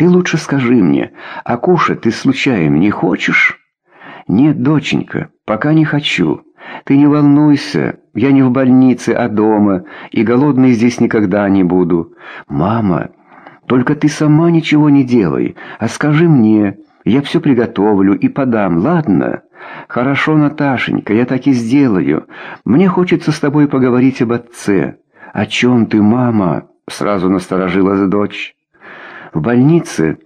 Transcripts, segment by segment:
Ты лучше скажи мне, а кушать ты случайно не хочешь?» «Нет, доченька, пока не хочу. Ты не волнуйся, я не в больнице, а дома, и голодной здесь никогда не буду. Мама, только ты сама ничего не делай, а скажи мне, я все приготовлю и подам, ладно?» «Хорошо, Наташенька, я так и сделаю. Мне хочется с тобой поговорить об отце». «О чем ты, мама?» — сразу насторожилась дочь. «В больнице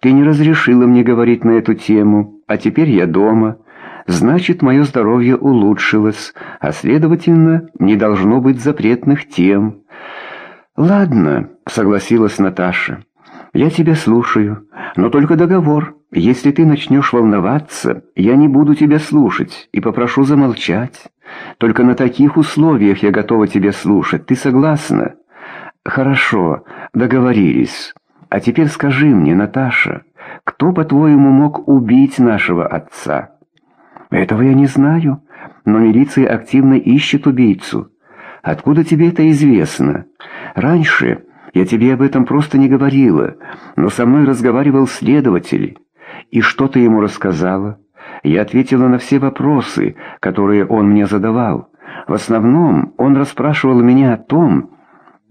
ты не разрешила мне говорить на эту тему, а теперь я дома. Значит, мое здоровье улучшилось, а, следовательно, не должно быть запретных тем». «Ладно», — согласилась Наташа. «Я тебя слушаю, но только договор». Если ты начнешь волноваться, я не буду тебя слушать и попрошу замолчать. Только на таких условиях я готова тебя слушать. Ты согласна? Хорошо, договорились. А теперь скажи мне, Наташа, кто, по-твоему, мог убить нашего отца? Этого я не знаю, но милиция активно ищет убийцу. Откуда тебе это известно? Раньше я тебе об этом просто не говорила, но со мной разговаривал следователь. «И что ты ему рассказала?» Я ответила на все вопросы, которые он мне задавал. В основном он расспрашивал меня о том,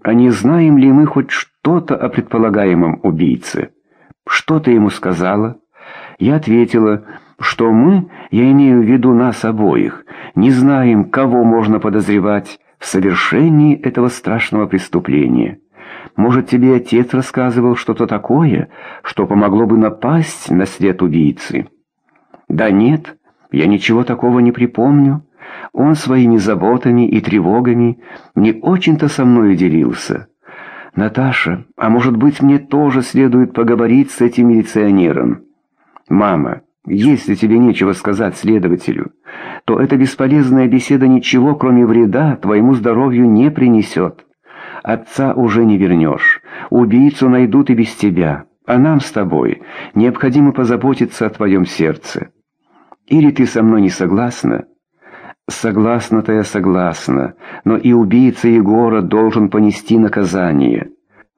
а не знаем ли мы хоть что-то о предполагаемом убийце. «Что ты ему сказала?» Я ответила, что мы, я имею в виду нас обоих, не знаем, кого можно подозревать в совершении этого страшного преступления. Может, тебе отец рассказывал что-то такое, что помогло бы напасть на след убийцы? Да нет, я ничего такого не припомню. Он своими заботами и тревогами не очень-то со мной делился. Наташа, а может быть, мне тоже следует поговорить с этим милиционером? Мама, если тебе нечего сказать следователю, то эта бесполезная беседа ничего, кроме вреда, твоему здоровью не принесет. Отца уже не вернешь. Убийцу найдут и без тебя. А нам с тобой необходимо позаботиться о твоем сердце. Или ты со мной не согласна? Согласна-то я согласна, но и убийца Егора должен понести наказание.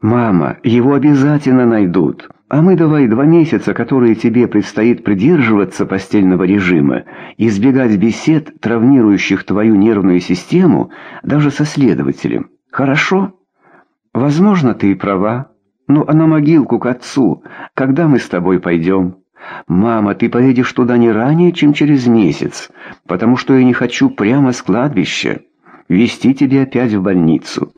Мама, его обязательно найдут. А мы давай два месяца, которые тебе предстоит придерживаться постельного режима, избегать бесед, травмирующих твою нервную систему, даже со следователем. Хорошо? Возможно, ты и права. Ну, а на могилку к отцу, когда мы с тобой пойдем? Мама, ты поедешь туда не ранее, чем через месяц, потому что я не хочу прямо с кладбища вести тебя опять в больницу.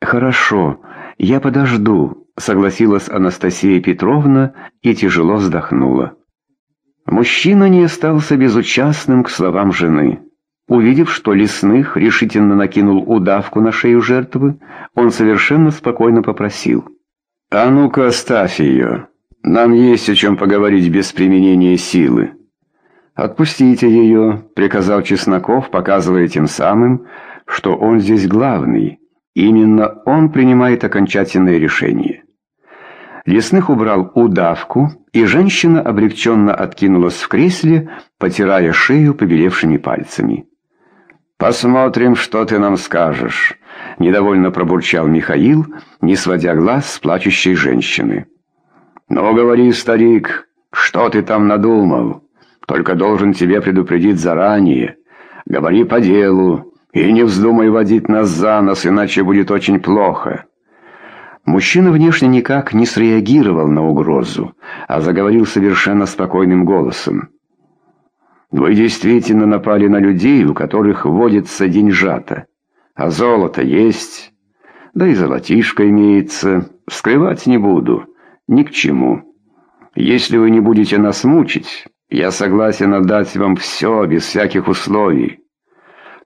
Хорошо, я подожду, согласилась Анастасия Петровна и тяжело вздохнула. Мужчина не остался безучастным к словам жены. Увидев, что лесных решительно накинул удавку на шею жертвы, он совершенно спокойно попросил. «А ну-ка оставь ее. Нам есть о чем поговорить без применения силы». «Отпустите ее», — приказал Чесноков, показывая тем самым, что он здесь главный. Именно он принимает окончательное решение. Лесных убрал удавку, и женщина облегченно откинулась в кресле, потирая шею побелевшими пальцами. «Посмотрим, что ты нам скажешь», — недовольно пробурчал Михаил, не сводя глаз с плачущей женщины. «Ну, говори, старик, что ты там надумал? Только должен тебе предупредить заранее. Говори по делу и не вздумай водить нас за нос, иначе будет очень плохо». Мужчина внешне никак не среагировал на угрозу, а заговорил совершенно спокойным голосом. Вы действительно напали на людей, у которых водится деньжата. А золото есть, да и золотишко имеется. Скрывать не буду, ни к чему. Если вы не будете нас мучить, я согласен отдать вам все, без всяких условий.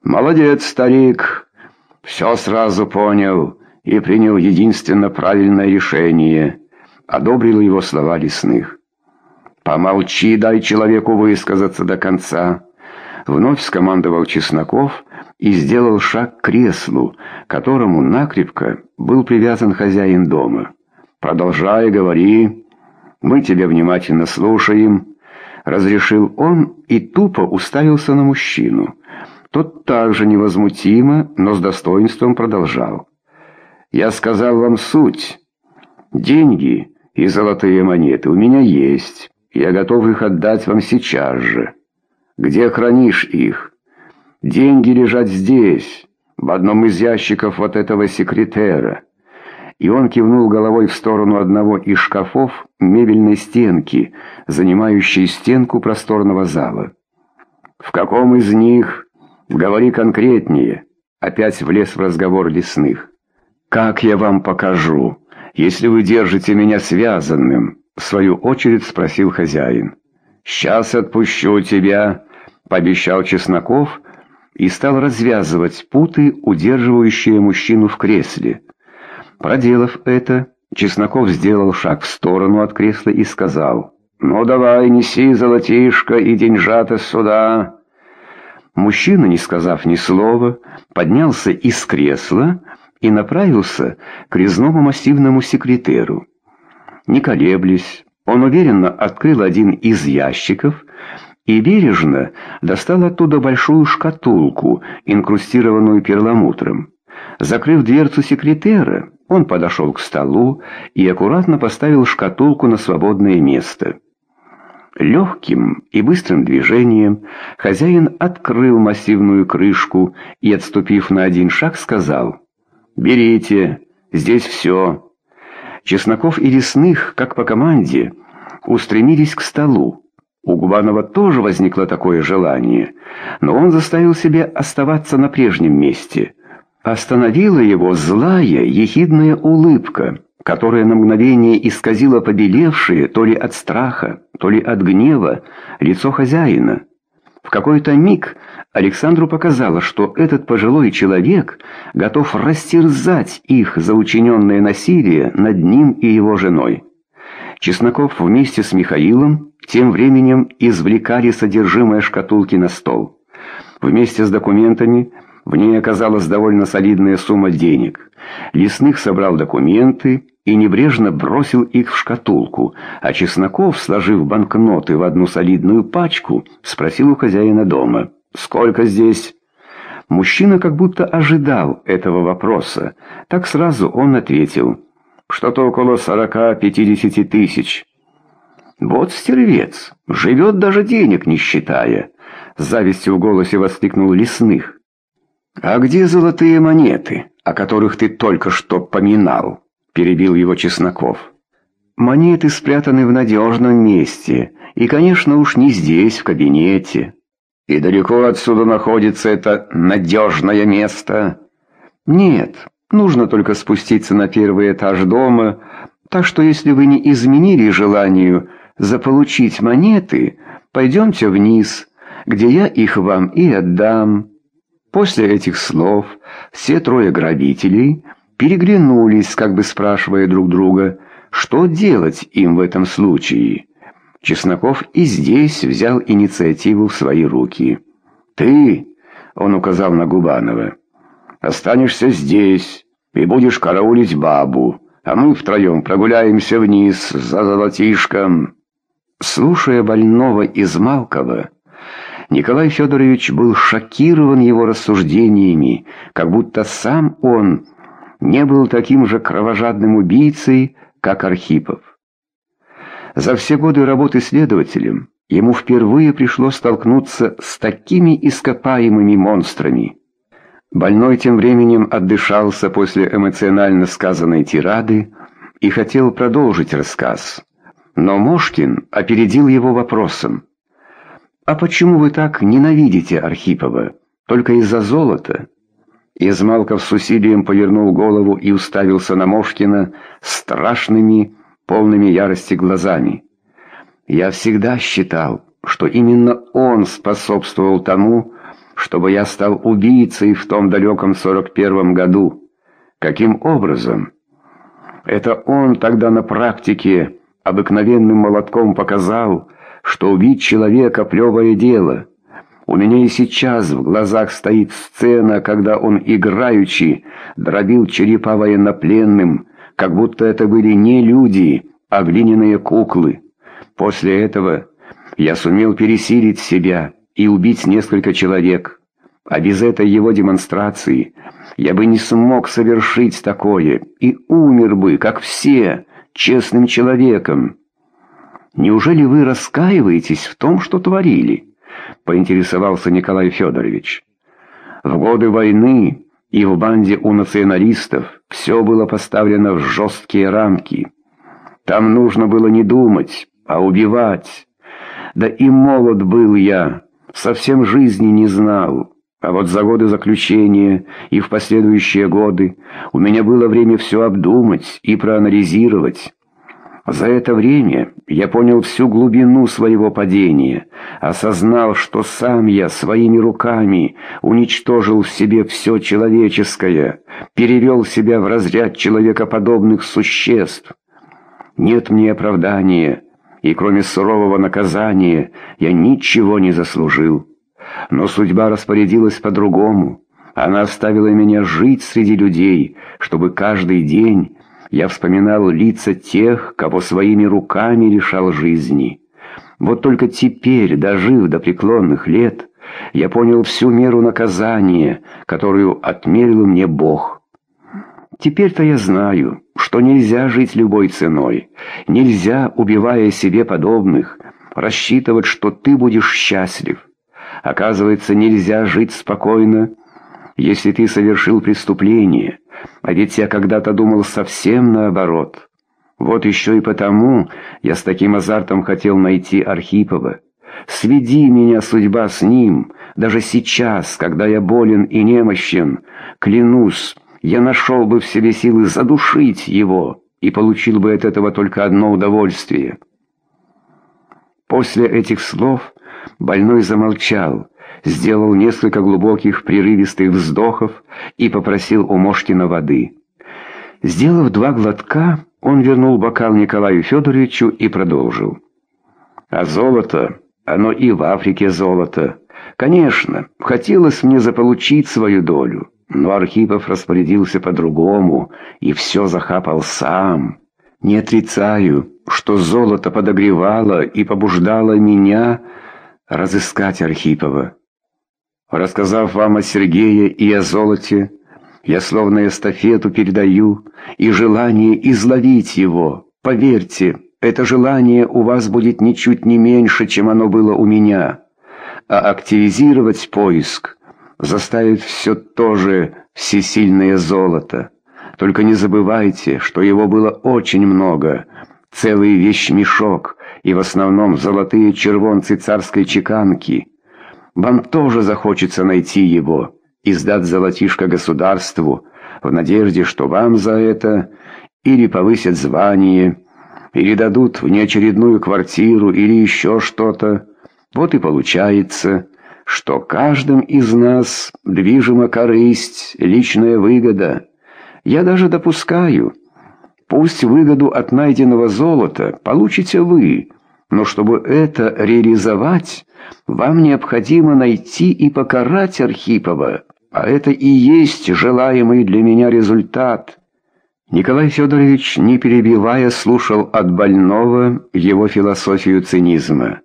Молодец, старик, все сразу понял и принял единственно правильное решение. Одобрил его слова лесных. «Помолчи, дай человеку высказаться до конца». Вновь скомандовал Чесноков и сделал шаг к креслу, которому накрепко был привязан хозяин дома. «Продолжай, говори. Мы тебя внимательно слушаем», — разрешил он и тупо уставился на мужчину. Тот также невозмутимо, но с достоинством продолжал. «Я сказал вам суть. Деньги И золотые монеты у меня есть. Я готов их отдать вам сейчас же. Где хранишь их? Деньги лежат здесь, в одном из ящиков вот этого секретера. И он кивнул головой в сторону одного из шкафов мебельной стенки, занимающей стенку просторного зала. «В каком из них? Говори конкретнее». Опять влез в разговор лесных. «Как я вам покажу, если вы держите меня связанным?» В свою очередь спросил хозяин. «Сейчас отпущу тебя», — пообещал Чесноков и стал развязывать путы, удерживающие мужчину в кресле. Проделав это, Чесноков сделал шаг в сторону от кресла и сказал, «Ну давай, неси золотишко и деньжата сюда». Мужчина, не сказав ни слова, поднялся из кресла и направился к резному массивному секретеру. Не колеблясь, он уверенно открыл один из ящиков и бережно достал оттуда большую шкатулку, инкрустированную перламутром. Закрыв дверцу секретера, он подошел к столу и аккуратно поставил шкатулку на свободное место. Легким и быстрым движением хозяин открыл массивную крышку и, отступив на один шаг, сказал «Берите, здесь все». Чесноков и Лесных, как по команде, устремились к столу. У Губанова тоже возникло такое желание, но он заставил себя оставаться на прежнем месте. Остановила его злая, ехидная улыбка, которая на мгновение исказила побелевшее то ли от страха, то ли от гнева лицо хозяина. В какой-то миг Александру показалось, что этот пожилой человек готов растерзать их за учиненное насилие над ним и его женой. Чесноков вместе с Михаилом тем временем извлекали содержимое шкатулки на стол. Вместе с документами в ней оказалась довольно солидная сумма денег. Лесных собрал документы и небрежно бросил их в шкатулку, а Чесноков, сложив банкноты в одну солидную пачку, спросил у хозяина дома «Сколько здесь?» Мужчина как будто ожидал этого вопроса. Так сразу он ответил «Что-то около сорока-пятидесяти тысяч». «Вот стервец, живет даже денег не считая», — завистью в голосе воскликнул Лесных. «А где золотые монеты, о которых ты только что поминал?» перебил его Чесноков. «Монеты спрятаны в надежном месте, и, конечно, уж не здесь, в кабинете. И далеко отсюда находится это надежное место?» «Нет, нужно только спуститься на первый этаж дома, так что если вы не изменили желанию заполучить монеты, пойдемте вниз, где я их вам и отдам». После этих слов все трое грабителей переглянулись, как бы спрашивая друг друга, что делать им в этом случае. Чесноков и здесь взял инициативу в свои руки. «Ты», — он указал на Губанова, — «останешься здесь и будешь караулить бабу, а мы втроем прогуляемся вниз за золотишком». Слушая больного из Малкова, Николай Федорович был шокирован его рассуждениями, как будто сам он не был таким же кровожадным убийцей, как Архипов. За все годы работы следователем ему впервые пришлось столкнуться с такими ископаемыми монстрами. Больной тем временем отдышался после эмоционально сказанной тирады и хотел продолжить рассказ. Но Мошкин опередил его вопросом. «А почему вы так ненавидите Архипова? Только из-за золота?» Измалков с усилием повернул голову и уставился на Мошкина страшными, полными ярости глазами. «Я всегда считал, что именно он способствовал тому, чтобы я стал убийцей в том далеком сорок первом году. Каким образом? Это он тогда на практике обыкновенным молотком показал, что убить человека — плевое дело». У меня и сейчас в глазах стоит сцена, когда он, играючи, дробил черепа военнопленным, как будто это были не люди, а глиняные куклы. После этого я сумел пересилить себя и убить несколько человек. А без этой его демонстрации я бы не смог совершить такое и умер бы, как все, честным человеком. Неужели вы раскаиваетесь в том, что творили? Поинтересовался Николай Федорович. В годы войны и в банде у националистов все было поставлено в жесткие рамки. Там нужно было не думать, а убивать. Да и молод был я, совсем жизни не знал. А вот за годы заключения и в последующие годы у меня было время все обдумать и проанализировать. За это время я понял всю глубину своего падения, осознал, что сам я своими руками уничтожил в себе все человеческое, перевел себя в разряд человекоподобных существ. Нет мне оправдания, и кроме сурового наказания я ничего не заслужил. Но судьба распорядилась по-другому. Она оставила меня жить среди людей, чтобы каждый день я вспоминал лица тех, кого своими руками лишал жизни. Вот только теперь, дожив до преклонных лет, я понял всю меру наказания, которую отмерил мне Бог. Теперь-то я знаю, что нельзя жить любой ценой, нельзя, убивая себе подобных, рассчитывать, что ты будешь счастлив. Оказывается, нельзя жить спокойно, если ты совершил преступление, а ведь я когда-то думал совсем наоборот. Вот еще и потому я с таким азартом хотел найти Архипова. Сведи меня, судьба, с ним, даже сейчас, когда я болен и немощен, клянусь, я нашел бы в себе силы задушить его и получил бы от этого только одно удовольствие. После этих слов больной замолчал, сделал несколько глубоких прерывистых вздохов и попросил у Мошкина воды. Сделав два глотка, он вернул бокал Николаю Федоровичу и продолжил. «А золото, оно и в Африке золото. Конечно, хотелось мне заполучить свою долю». Но Архипов распорядился по-другому и все захапал сам. Не отрицаю, что золото подогревало и побуждало меня разыскать Архипова. Рассказав вам о Сергее и о золоте, я словно эстафету передаю и желание изловить его. Поверьте, это желание у вас будет ничуть не меньше, чем оно было у меня. А активизировать поиск заставит все то же всесильное золото. Только не забывайте, что его было очень много, целый вещмешок, и в основном золотые червонцы царской чеканки. Вам тоже захочется найти его и сдать золотишко государству, в надежде, что вам за это или повысят звание, или дадут внеочередную квартиру, или еще что-то. Вот и получается что каждым из нас движима корысть, личная выгода. Я даже допускаю, пусть выгоду от найденного золота получите вы, но чтобы это реализовать, вам необходимо найти и покарать Архипова, а это и есть желаемый для меня результат». Николай Федорович, не перебивая, слушал от больного его философию цинизма.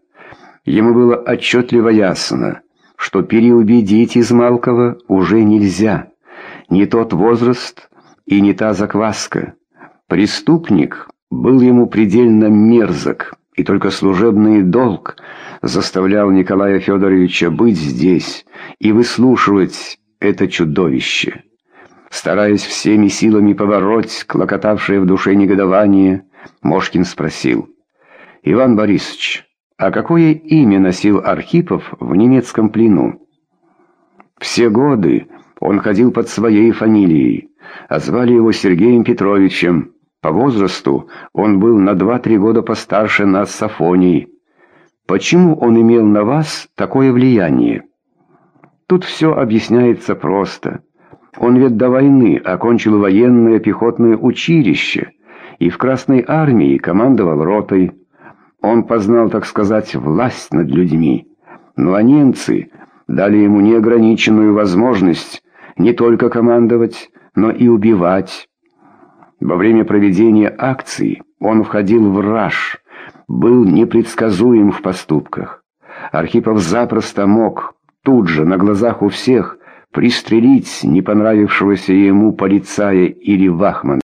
Ему было отчетливо ясно, что переубедить Измалкова уже нельзя. Не тот возраст и не та закваска. Преступник был ему предельно мерзок, и только служебный долг заставлял Николая Федоровича быть здесь и выслушивать это чудовище. Стараясь всеми силами побороть клокотавшее в душе негодование, Мошкин спросил. «Иван Борисович, а какое имя носил Архипов в немецком плену? Все годы он ходил под своей фамилией, а звали его Сергеем Петровичем. По возрасту он был на два-три года постарше нас с Афонией. Почему он имел на вас такое влияние? Тут все объясняется просто. Он ведь до войны окончил военное пехотное училище и в Красной армии командовал ротой. Он познал, так сказать, власть над людьми. Ну а немцы дали ему неограниченную возможность не только командовать, но и убивать. Во время проведения акций он входил в раж, был непредсказуем в поступках. Архипов запросто мог тут же, на глазах у всех, пристрелить не понравившегося ему полицая или вахмана.